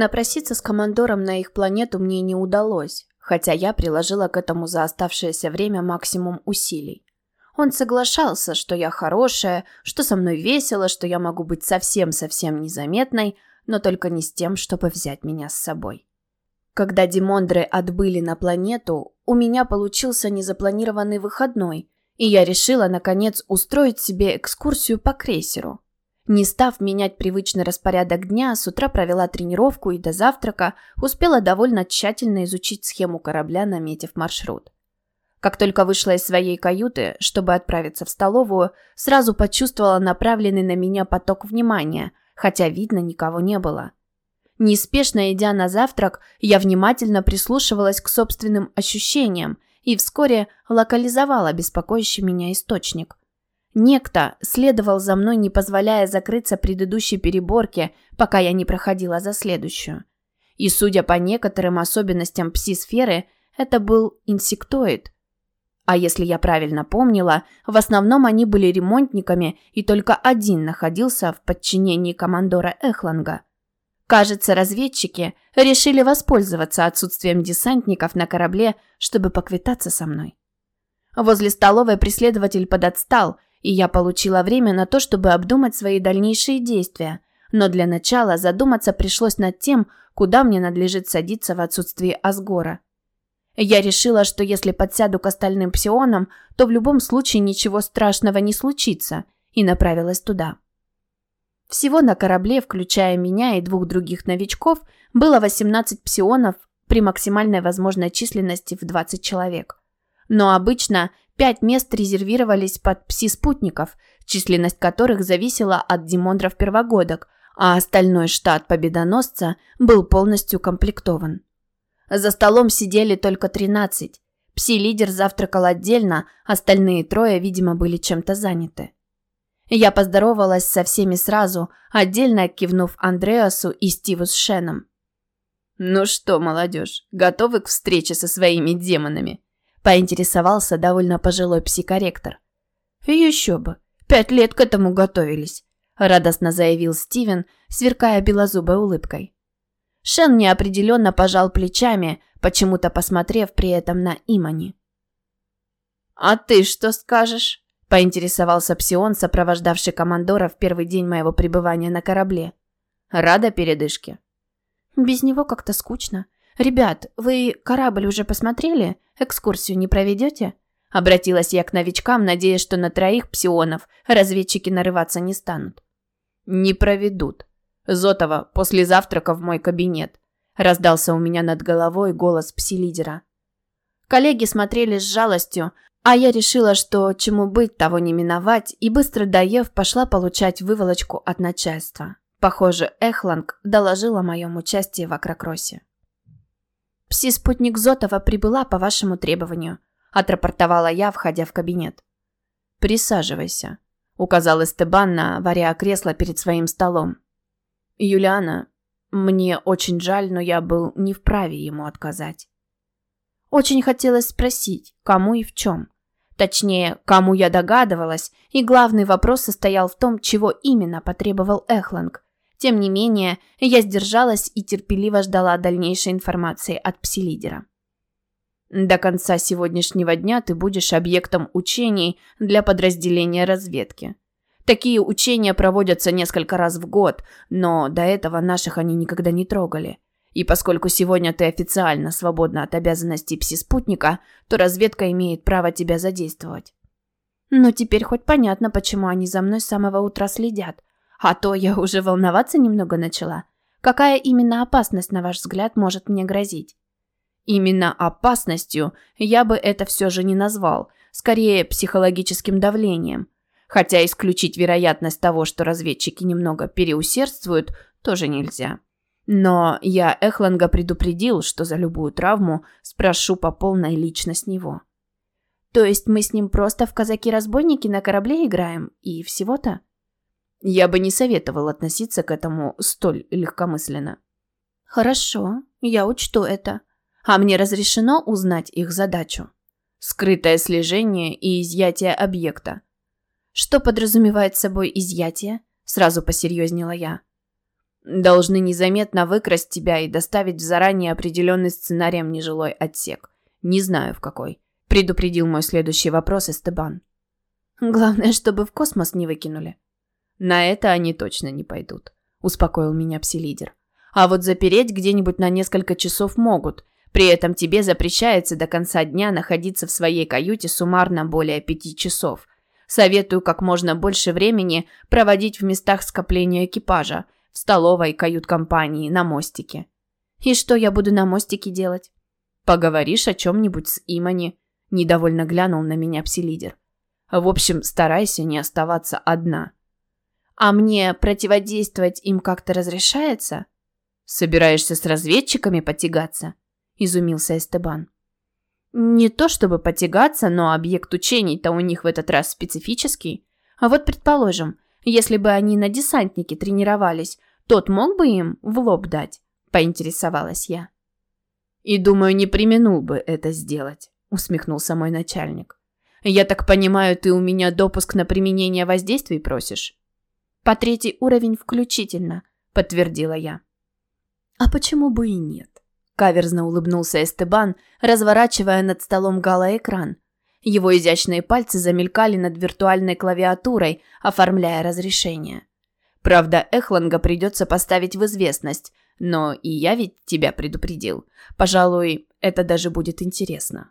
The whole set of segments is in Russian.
Напроситься с командором на их планету мне не удалось, хотя я приложила к этому за оставшееся время максимум усилий. Он соглашался, что я хорошая, что со мной весело, что я могу быть совсем-совсем незаметной, но только не с тем, чтобы взять меня с собой. Когда Димондры отбыли на планету, у меня получился незапланированный выходной, и я решила, наконец, устроить себе экскурсию по крейсеру. Не став менять привычный распорядок дня, с утра провела тренировку и до завтрака успела довольно тщательно изучить схему корабля, наметив маршрут. Как только вышла из своей каюты, чтобы отправиться в столовую, сразу почувствовала направленный на меня поток внимания, хотя видно никого не было. Неспешно идя на завтрак, я внимательно прислушивалась к собственным ощущениям и вскоре локализовала беспокоящий меня источник. Некто следовал за мной, не позволяя закрыться предыдущей переборке, пока я не проходила за следующую. И судя по некоторым особенностям пси-сферы, это был инсектоид. А если я правильно помнила, в основном они были ремонтниками, и только один находился в подчинении командора Эхланга. Кажется, разведчики решили воспользоваться отсутствием десантников на корабле, чтобы поквитаться со мной. Возле столовой преследователь подотстал – и я получила время на то, чтобы обдумать свои дальнейшие действия. Но для начала задуматься пришлось над тем, куда мне надлежит садиться в отсутствии Асгора. Я решила, что если подсяду к остальным псионам, то в любом случае ничего страшного не случится, и направилась туда. Всего на корабле, включая меня и двух других новичков, было 18 псионов при максимальной возможной численности в 20 человек. Но обычно Пять мест резервировались под пси-спутников, численность которых зависела от демондров первогодок, а остальной штат победоносца был полностью комплектован. За столом сидели только 13. Пси-лидер завтракал отдельно, остальные трое, видимо, были чем-то заняты. Я поздоровалась со всеми сразу, отдельно кивнув Андреасу и Стиву с Шеном. «Ну что, молодежь, готовы к встрече со своими демонами?» Поинтересовался довольно пожилой психоректор. «Еще бы. Пять лет к этому готовились», – радостно заявил Стивен, сверкая белозубой улыбкой. Шен неопределенно пожал плечами, почему-то посмотрев при этом на Имани. «А ты что скажешь?» – поинтересовался Псион, сопровождавший командора в первый день моего пребывания на корабле. «Рада передышке?» «Без него как-то скучно. Ребят, вы корабль уже посмотрели? Экскурсию не проведете?» Обратилась я к новичкам, надеясь, что на троих псионов разведчики нарываться не станут. «Не проведут. Зотова, после завтрака в мой кабинет», раздался у меня над головой голос пси-лидера. Коллеги смотрели с жалостью, а я решила, что чему быть, того не миновать, и быстро доев, пошла получать выволочку от начальства. Похоже, Эхланг доложил о моем участии в Акрокроссе. «Пси-спутник Зотова прибыла по вашему требованию», – отрапортовала я, входя в кабинет. «Присаживайся», – указал Эстебан на варя кресло перед своим столом. «Юлиана, мне очень жаль, но я был не вправе ему отказать». Очень хотелось спросить, кому и в чем. Точнее, кому я догадывалась, и главный вопрос состоял в том, чего именно потребовал Эхланг, тем не менее, я сдержалась и терпеливо ждала дальнейшей информации от пси-лидера. До конца сегодняшнего дня ты будешь объектом учений для подразделения разведки. Такие учения проводятся несколько раз в год, но до этого наших они никогда не трогали. И поскольку сегодня ты официально свободна от обязанностей пси-спутника, то разведка имеет право тебя задействовать. Ну, теперь хоть понятно, почему они за мной с самого утра следят. А то я уже волноваться немного начала. Какая именно опасность, на ваш взгляд, может мне грозить? Именно опасностью я бы это все же не назвал, скорее психологическим давлением. Хотя исключить вероятность того, что разведчики немного переусердствуют, тоже нельзя. Но я Эхланга предупредил, что за любую травму спрошу по полной лично с него. То есть мы с ним просто в казаки-разбойники на корабле играем и всего-то? Я бы не советовал относиться к этому столь легкомысленно. Хорошо, я учту это. А мне разрешено узнать их задачу. Скрытое слежение и изъятие объекта. Что подразумевает собой изъятие? Сразу посерьезнела я. Должны незаметно выкрасть тебя и доставить в заранее определенный сценарием нежилой отсек. Не знаю в какой. Предупредил мой следующий вопрос Эстебан. Главное, чтобы в космос не выкинули. На это они точно не пойдут, успокоил меня пси-лидер. А вот запереть где-нибудь на несколько часов могут. При этом тебе запрещается до конца дня находиться в своей каюте суммарно более пяти часов. Советую как можно больше времени проводить в местах скопления экипажа, в столовой, кают-компании, на мостике. И что я буду на мостике делать? Поговоришь о чем-нибудь с Имани. Недовольно глянул на меня пси-лидер. В общем, старайся не оставаться одна. А мне противодействовать им как-то разрешается? Собираешься с разведчиками потягаться? Изумился Эстебан. Не то чтобы потягаться, но объект учений-то у них в этот раз специфический. А вот предположим, если бы они на десантнике тренировались, тот мог бы им в лоб дать? Поинтересовалась я. И думаю, не применул бы это сделать, усмехнулся мой начальник. Я так понимаю, ты у меня допуск на применение воздействий просишь? По третий уровень включительно, подтвердила я. А почему бы и нет? Каверзно улыбнулся Эстебан, разворачивая над столом галоэкран. Его изящные пальцы замелькали над виртуальной клавиатурой, оформляя разрешение. Правда, Эхланга придется поставить в известность, но и я ведь тебя предупредил. Пожалуй, это даже будет интересно.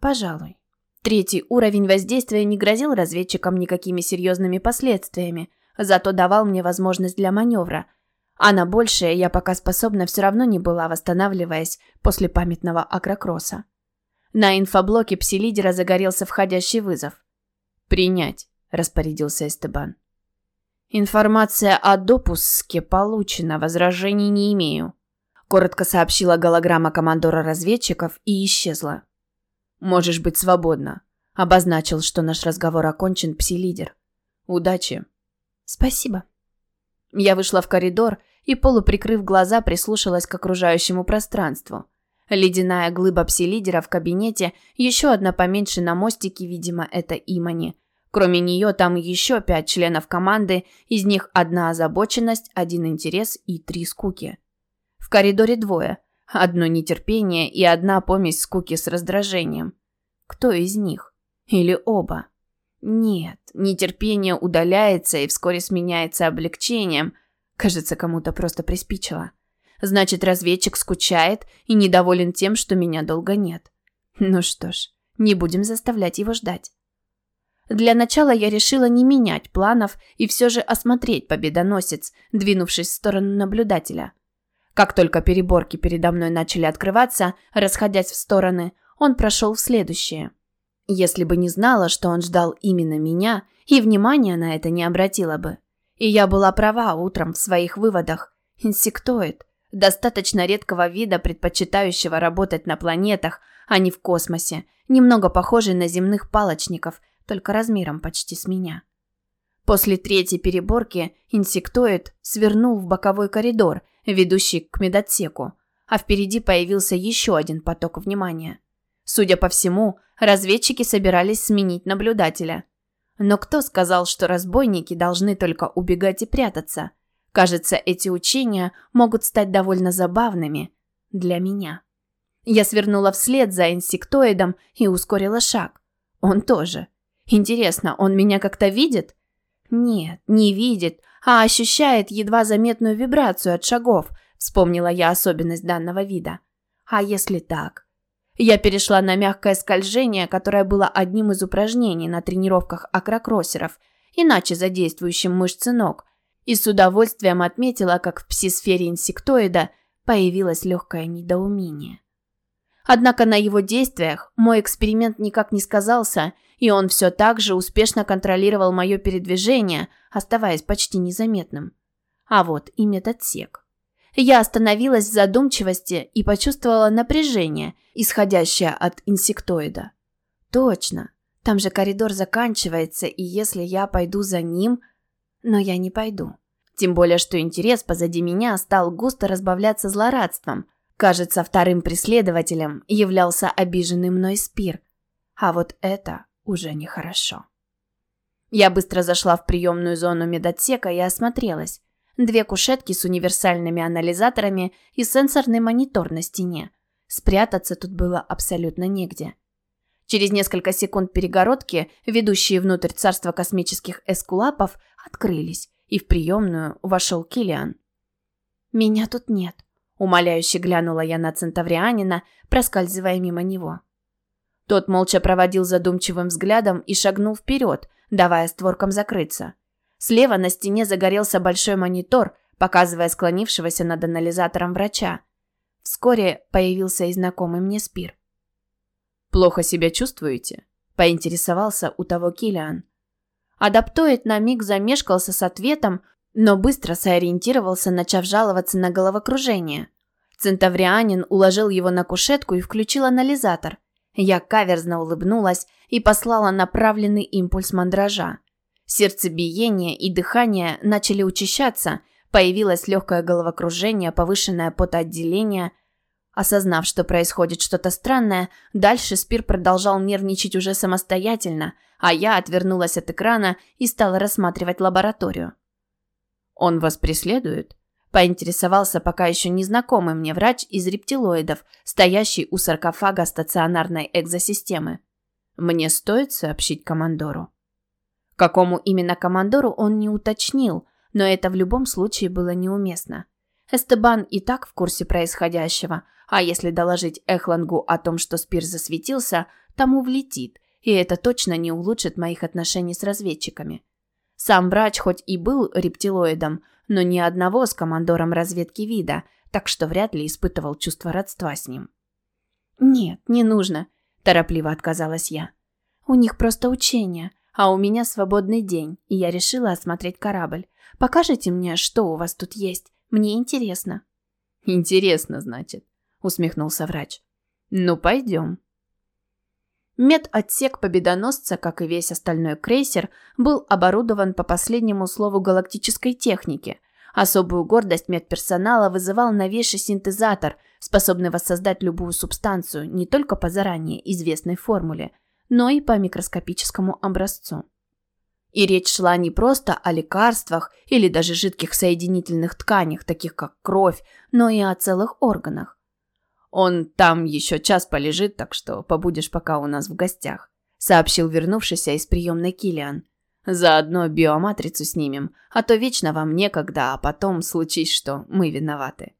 Пожалуй. Третий уровень воздействия не грозил разведчикам никакими серьезными последствиями, зато давал мне возможность для маневра. А на большее я пока способна все равно не была, восстанавливаясь после памятного акрокросса. На инфоблоке пси-лидера загорелся входящий вызов. «Принять», – распорядился Эстебан. «Информация о допуске получена, возражений не имею», – коротко сообщила голограмма командора разведчиков и исчезла. «Можешь быть свободна», – обозначил, что наш разговор окончен пси-лидер. «Удачи». «Спасибо». Я вышла в коридор и, полуприкрыв глаза, прислушалась к окружающему пространству. Ледяная глыба пси-лидера в кабинете, еще одна поменьше на мостике, видимо, это Имани. Кроме нее там еще пять членов команды, из них одна озабоченность, один интерес и три скуки. В коридоре двое – Одно нетерпение и одна помесь скуки с раздражением. Кто из них? Или оба? Нет, нетерпение удаляется и вскоре сменяется облегчением. Кажется, кому-то просто приспичило. Значит, разведчик скучает и недоволен тем, что меня долго нет. Ну что ж, не будем заставлять его ждать. Для начала я решила не менять планов и все же осмотреть победоносец, двинувшись в сторону наблюдателя. Как только переборки передо мной начали открываться, расходясь в стороны, он прошел в следующее. Если бы не знала, что он ждал именно меня, и внимания на это не обратила бы. И я была права утром в своих выводах. Инсектоид. Достаточно редкого вида, предпочитающего работать на планетах, а не в космосе. Немного похожий на земных палочников, только размером почти с меня. После третьей переборки инсектоид свернул в боковой коридор – ведущий к медотсеку, а впереди появился еще один поток внимания. Судя по всему, разведчики собирались сменить наблюдателя. Но кто сказал, что разбойники должны только убегать и прятаться? Кажется, эти учения могут стать довольно забавными для меня. Я свернула вслед за инсектоидом и ускорила шаг. Он тоже. Интересно, он меня как-то видит? Нет, не видит, а ощущает едва заметную вибрацию от шагов, вспомнила я особенность данного вида. А если так? Я перешла на мягкое скольжение, которое было одним из упражнений на тренировках акрокроссеров, иначе задействующим мышцы ног, и с удовольствием отметила, как в псисфере инсектоида появилось легкое недоумение. Однако на его действиях мой эксперимент никак не сказался, и он все так же успешно контролировал мое передвижение, оставаясь почти незаметным. А вот и медотсек. Я остановилась в задумчивости и почувствовала напряжение, исходящее от инсектоида. Точно, там же коридор заканчивается, и если я пойду за ним... Но я не пойду. Тем более, что интерес позади меня стал густо разбавляться злорадством – Кажется, вторым преследователем являлся обиженный мной Спир. А вот это уже нехорошо. Я быстро зашла в приемную зону медотсека и осмотрелась. Две кушетки с универсальными анализаторами и сенсорный монитор на стене. Спрятаться тут было абсолютно негде. Через несколько секунд перегородки, ведущие внутрь царства космических эскулапов, открылись, и в приемную вошел Килиан. «Меня тут нет», – умоляюще глянула я на центаврианина, проскальзывая мимо него. Тот молча проводил задумчивым взглядом и шагнул вперед, давая створкам закрыться. Слева на стене загорелся большой монитор, показывая склонившегося над анализатором врача. Вскоре появился и знакомый мне Спир. «Плохо себя чувствуете?» – поинтересовался у того Килиан. Адаптоид на миг замешкался с ответом, но быстро сориентировался, начав жаловаться на головокружение. Центаврианин уложил его на кушетку и включил анализатор. Я каверзно улыбнулась и послала направленный импульс мандража. Сердцебиение и дыхание начали учащаться, появилось легкое головокружение, повышенное потоотделение. Осознав, что происходит что-то странное, дальше Спир продолжал нервничать уже самостоятельно, а я отвернулась от экрана и стала рассматривать лабораторию. «Он вас преследует?» – поинтересовался пока еще незнакомый мне врач из рептилоидов, стоящий у саркофага стационарной экзосистемы. «Мне стоит сообщить командору?» Какому именно командору он не уточнил, но это в любом случае было неуместно. Эстебан и так в курсе происходящего, а если доложить Эхлангу о том, что Спир засветился, тому влетит, и это точно не улучшит моих отношений с разведчиками. Сам врач хоть и был рептилоидом, но ни одного с командором разведки вида, так что вряд ли испытывал чувство родства с ним. «Нет, не нужно», – торопливо отказалась я. «У них просто учение, а у меня свободный день, и я решила осмотреть корабль. Покажите мне, что у вас тут есть. Мне интересно». «Интересно, значит», — усмехнулся врач. «Ну, пойдем». Медотсек победоносца, как и весь остальной крейсер, был оборудован по последнему слову галактической техники. Особую гордость медперсонала вызывал новейший синтезатор, способный воссоздать любую субстанцию не только по заранее известной формуле – но и по микроскопическому образцу. И речь шла не просто о лекарствах или даже жидких соединительных тканях, таких как кровь, но и о целых органах. «Он там еще час полежит, так что побудешь пока у нас в гостях», сообщил вернувшийся из приемной Килиан. «Заодно биоматрицу снимем, а то вечно вам некогда, а потом случись, что мы виноваты».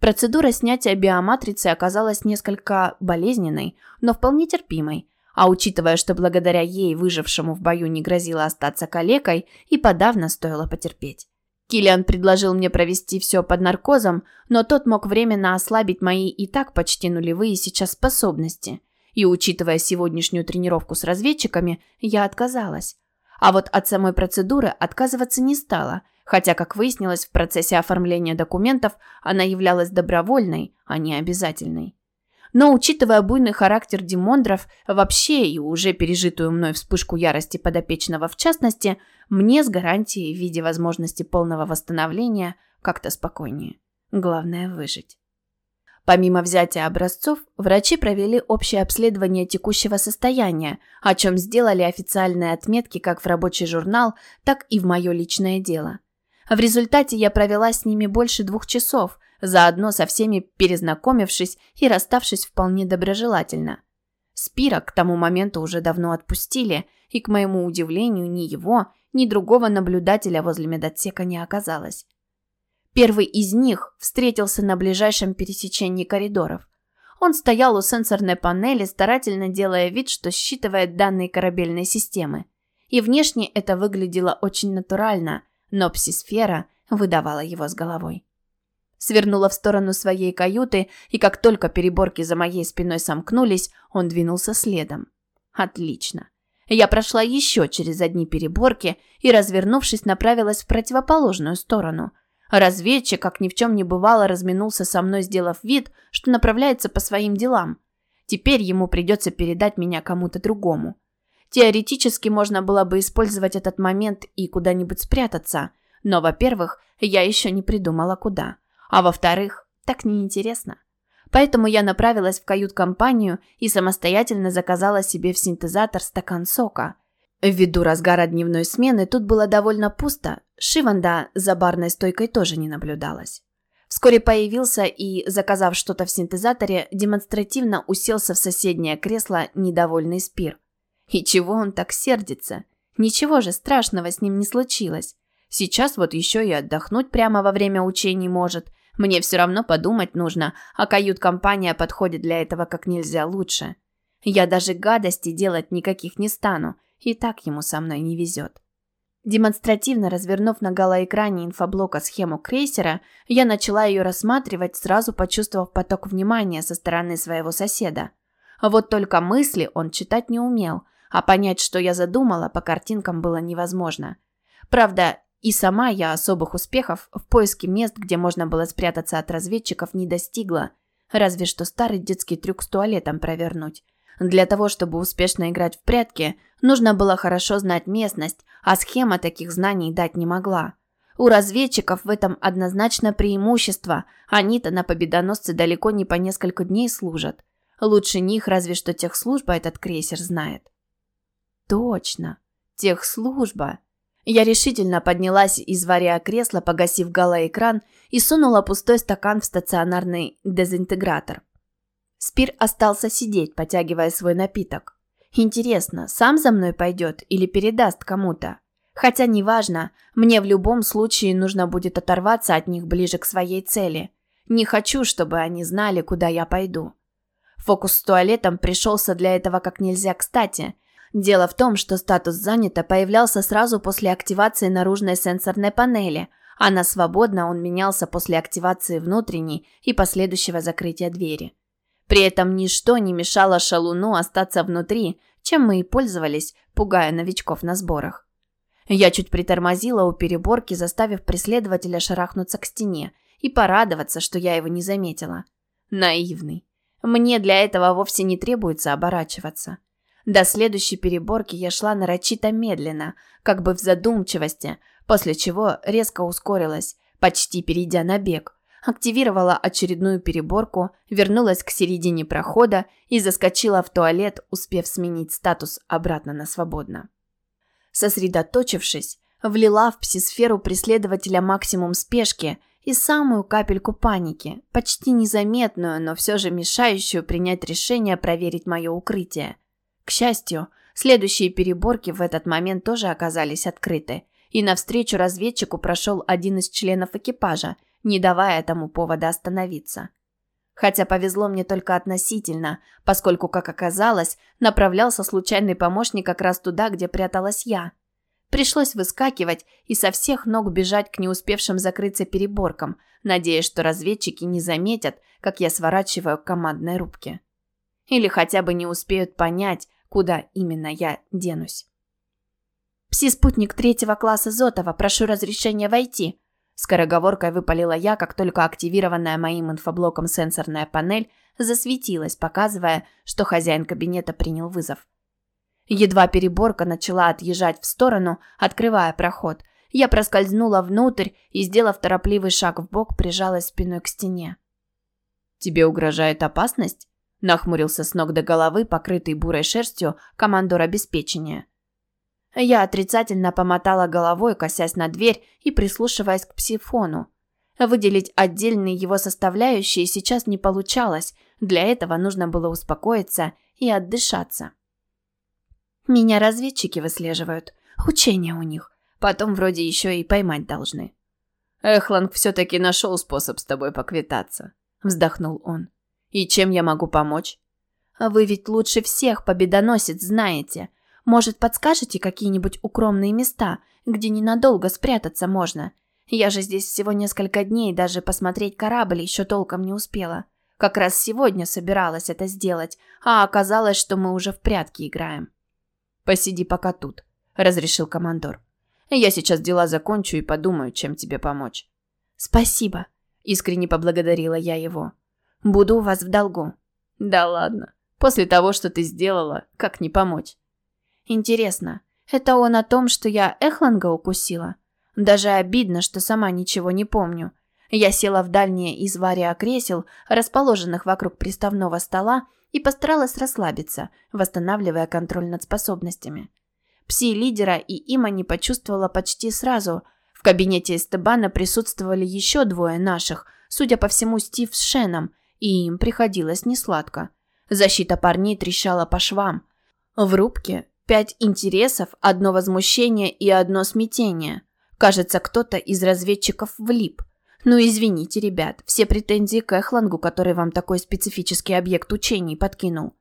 Процедура снятия биоматрицы оказалась несколько болезненной, но вполне терпимой, а учитывая, что благодаря ей выжившему в бою не грозило остаться калекой, и подавно стоило потерпеть. Киллиан предложил мне провести все под наркозом, но тот мог временно ослабить мои и так почти нулевые сейчас способности. И учитывая сегодняшнюю тренировку с разведчиками, я отказалась. А вот от самой процедуры отказываться не стала, хотя, как выяснилось в процессе оформления документов, она являлась добровольной, а не обязательной. Но, учитывая буйный характер Димондров, вообще и уже пережитую мной вспышку ярости подопечного в частности, мне с гарантией в виде возможности полного восстановления как-то спокойнее. Главное – выжить. Помимо взятия образцов, врачи провели общее обследование текущего состояния, о чем сделали официальные отметки как в рабочий журнал, так и в мое личное дело. В результате я провела с ними больше двух часов, заодно со всеми перезнакомившись и расставшись вполне доброжелательно. Спира к тому моменту уже давно отпустили, и, к моему удивлению, ни его, ни другого наблюдателя возле медотсека не оказалось. Первый из них встретился на ближайшем пересечении коридоров. Он стоял у сенсорной панели, старательно делая вид, что считывает данные корабельной системы. И внешне это выглядело очень натурально, но псисфера выдавала его с головой. Свернула в сторону своей каюты, и как только переборки за моей спиной сомкнулись, он двинулся следом. Отлично. Я прошла еще через одни переборки и, развернувшись, направилась в противоположную сторону. Разведчик, как ни в чем не бывало, разминулся со мной, сделав вид, что направляется по своим делам. Теперь ему придется передать меня кому-то другому. Теоретически можно было бы использовать этот момент и куда-нибудь спрятаться, но, во-первых, я еще не придумала куда. А во-вторых, так неинтересно. Поэтому я направилась в кают-компанию и самостоятельно заказала себе в синтезатор стакан сока. Ввиду разгара дневной смены тут было довольно пусто, Шиванда за барной стойкой тоже не наблюдалось. Вскоре появился и, заказав что-то в синтезаторе, демонстративно уселся в соседнее кресло недовольный Спир. И чего он так сердится? Ничего же страшного с ним не случилось. Сейчас вот еще и отдохнуть прямо во время учений может. Мне все равно подумать нужно, а кают-компания подходит для этого как нельзя лучше. Я даже гадости делать никаких не стану, и так ему со мной не везет. Демонстративно развернув на галоэкране инфоблока схему крейсера, я начала ее рассматривать, сразу почувствовав поток внимания со стороны своего соседа. Вот только мысли он читать не умел, а понять, что я задумала, по картинкам было невозможно. Правда, и сама я особых успехов в поиске мест, где можно было спрятаться от разведчиков, не достигла. Разве что старый детский трюк с туалетом провернуть. Для того, чтобы успешно играть в прятки, нужно было хорошо знать местность, а схема таких знаний дать не могла. У разведчиков в этом однозначно преимущество, они-то на победоносце далеко не по несколько дней служат. Лучше них разве что техслужба этот крейсер знает. Точно, техслужба. Я решительно поднялась из вария кресла, погасив галоэкран, и сунула пустой стакан в стационарный дезинтегратор. Спир остался сидеть, потягивая свой напиток. Интересно, сам за мной пойдет или передаст кому-то? Хотя неважно, мне в любом случае нужно будет оторваться от них ближе к своей цели. Не хочу, чтобы они знали, куда я пойду. Фокус с туалетом пришелся для этого как нельзя кстати – Дело в том, что статус «занято» появлялся сразу после активации наружной сенсорной панели, а на «свободно» он менялся после активации внутренней и последующего закрытия двери. При этом ничто не мешало шалуну остаться внутри, чем мы и пользовались, пугая новичков на сборах. Я чуть притормозила у переборки, заставив преследователя шарахнуться к стене и порадоваться, что я его не заметила. Наивный. Мне для этого вовсе не требуется оборачиваться. До следующей переборки я шла нарочито медленно, как бы в задумчивости, после чего резко ускорилась, почти перейдя на бег. Активировала очередную переборку, вернулась к середине прохода и заскочила в туалет, успев сменить статус обратно на свободно. Сосредоточившись, влила в псисферу преследователя максимум спешки и самую капельку паники, почти незаметную, но все же мешающую принять решение проверить мое укрытие – к счастью, следующие переборки в этот момент тоже оказались открыты, и навстречу разведчику прошел один из членов экипажа, не давая этому повода остановиться. Хотя повезло мне только относительно, поскольку, как оказалось, направлялся случайный помощник как раз туда, где пряталась я. Пришлось выскакивать и со всех ног бежать к не успевшим закрыться переборкам, надеясь, что разведчики не заметят, как я сворачиваю к командной рубке. Или хотя бы не успеют понять, куда именно я денусь. «Пси-спутник третьего класса Зотова, прошу разрешения войти», Скороговоркой выпалила я, как только активированная моим инфоблоком сенсорная панель засветилась, показывая, что хозяин кабинета принял вызов. Едва переборка начала отъезжать в сторону, открывая проход, я проскользнула внутрь и, сделав торопливый шаг в бок, прижалась спиной к стене. «Тебе угрожает опасность?» Нахмурился с ног до головы, покрытый бурой шерстью, командор обеспечения. Я отрицательно помотала головой, косясь на дверь и прислушиваясь к псифону. Выделить отдельные его составляющие сейчас не получалось, для этого нужно было успокоиться и отдышаться. Меня разведчики выслеживают, учения у них, потом вроде еще и поймать должны. «Эхланг все-таки нашел способ с тобой поквитаться», – вздохнул он. И чем я могу помочь? Вы ведь лучше всех победоносец знаете. Может, подскажете какие-нибудь укромные места, где ненадолго спрятаться можно? Я же здесь всего несколько дней, даже посмотреть корабль еще толком не успела. Как раз сегодня собиралась это сделать, а оказалось, что мы уже в прятки играем. «Посиди пока тут», — разрешил командор. «Я сейчас дела закончу и подумаю, чем тебе помочь». «Спасибо», — искренне поблагодарила я его. Буду у вас в долгу». «Да ладно. После того, что ты сделала, как не помочь?» «Интересно, это он о том, что я Эхланга укусила? Даже обидно, что сама ничего не помню. Я села в дальнее из вария кресел, расположенных вокруг приставного стола, и постаралась расслабиться, восстанавливая контроль над способностями. Пси-лидера и има не почувствовала почти сразу. В кабинете Эстебана присутствовали еще двое наших, судя по всему, Стив с Шеном, и им приходилось несладко. Защита парней трещала по швам. В рубке пять интересов, одно возмущение и одно смятение. Кажется, кто-то из разведчиков влип. Ну, извините, ребят, все претензии к Эхлангу, который вам такой специфический объект учений подкинул.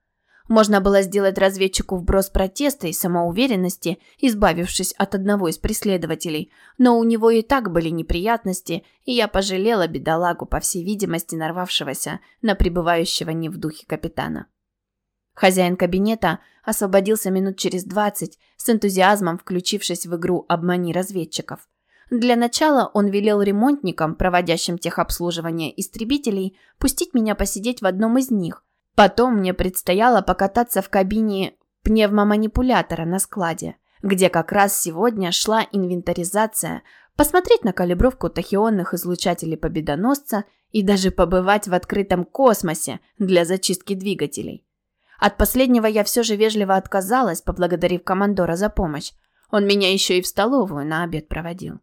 Можно было сделать разведчику вброс протеста и самоуверенности, избавившись от одного из преследователей, но у него и так были неприятности, и я пожалела бедолагу, по всей видимости, нарвавшегося на пребывающего не в духе капитана. Хозяин кабинета освободился минут через двадцать, с энтузиазмом включившись в игру «Обмани разведчиков». Для начала он велел ремонтникам, проводящим техобслуживание истребителей, пустить меня посидеть в одном из них, Потом мне предстояло покататься в кабине пневмоманипулятора на складе, где как раз сегодня шла инвентаризация, посмотреть на калибровку тахионных излучателей победоносца и даже побывать в открытом космосе для зачистки двигателей. От последнего я все же вежливо отказалась, поблагодарив командора за помощь. Он меня еще и в столовую на обед проводил.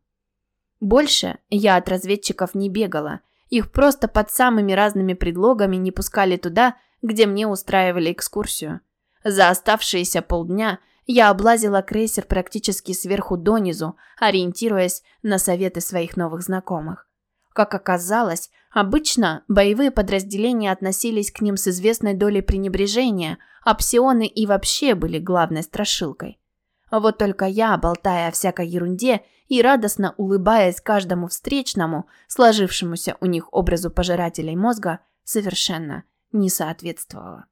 Больше я от разведчиков не бегала. Их просто под самыми разными предлогами не пускали туда, где мне устраивали экскурсию. За оставшиеся полдня я облазила крейсер практически сверху донизу, ориентируясь на советы своих новых знакомых. Как оказалось, обычно боевые подразделения относились к ним с известной долей пренебрежения, а псионы и вообще были главной страшилкой. Вот только я, болтая о всякой ерунде и радостно улыбаясь каждому встречному, сложившемуся у них образу пожирателей мозга, совершенно не соответствовало.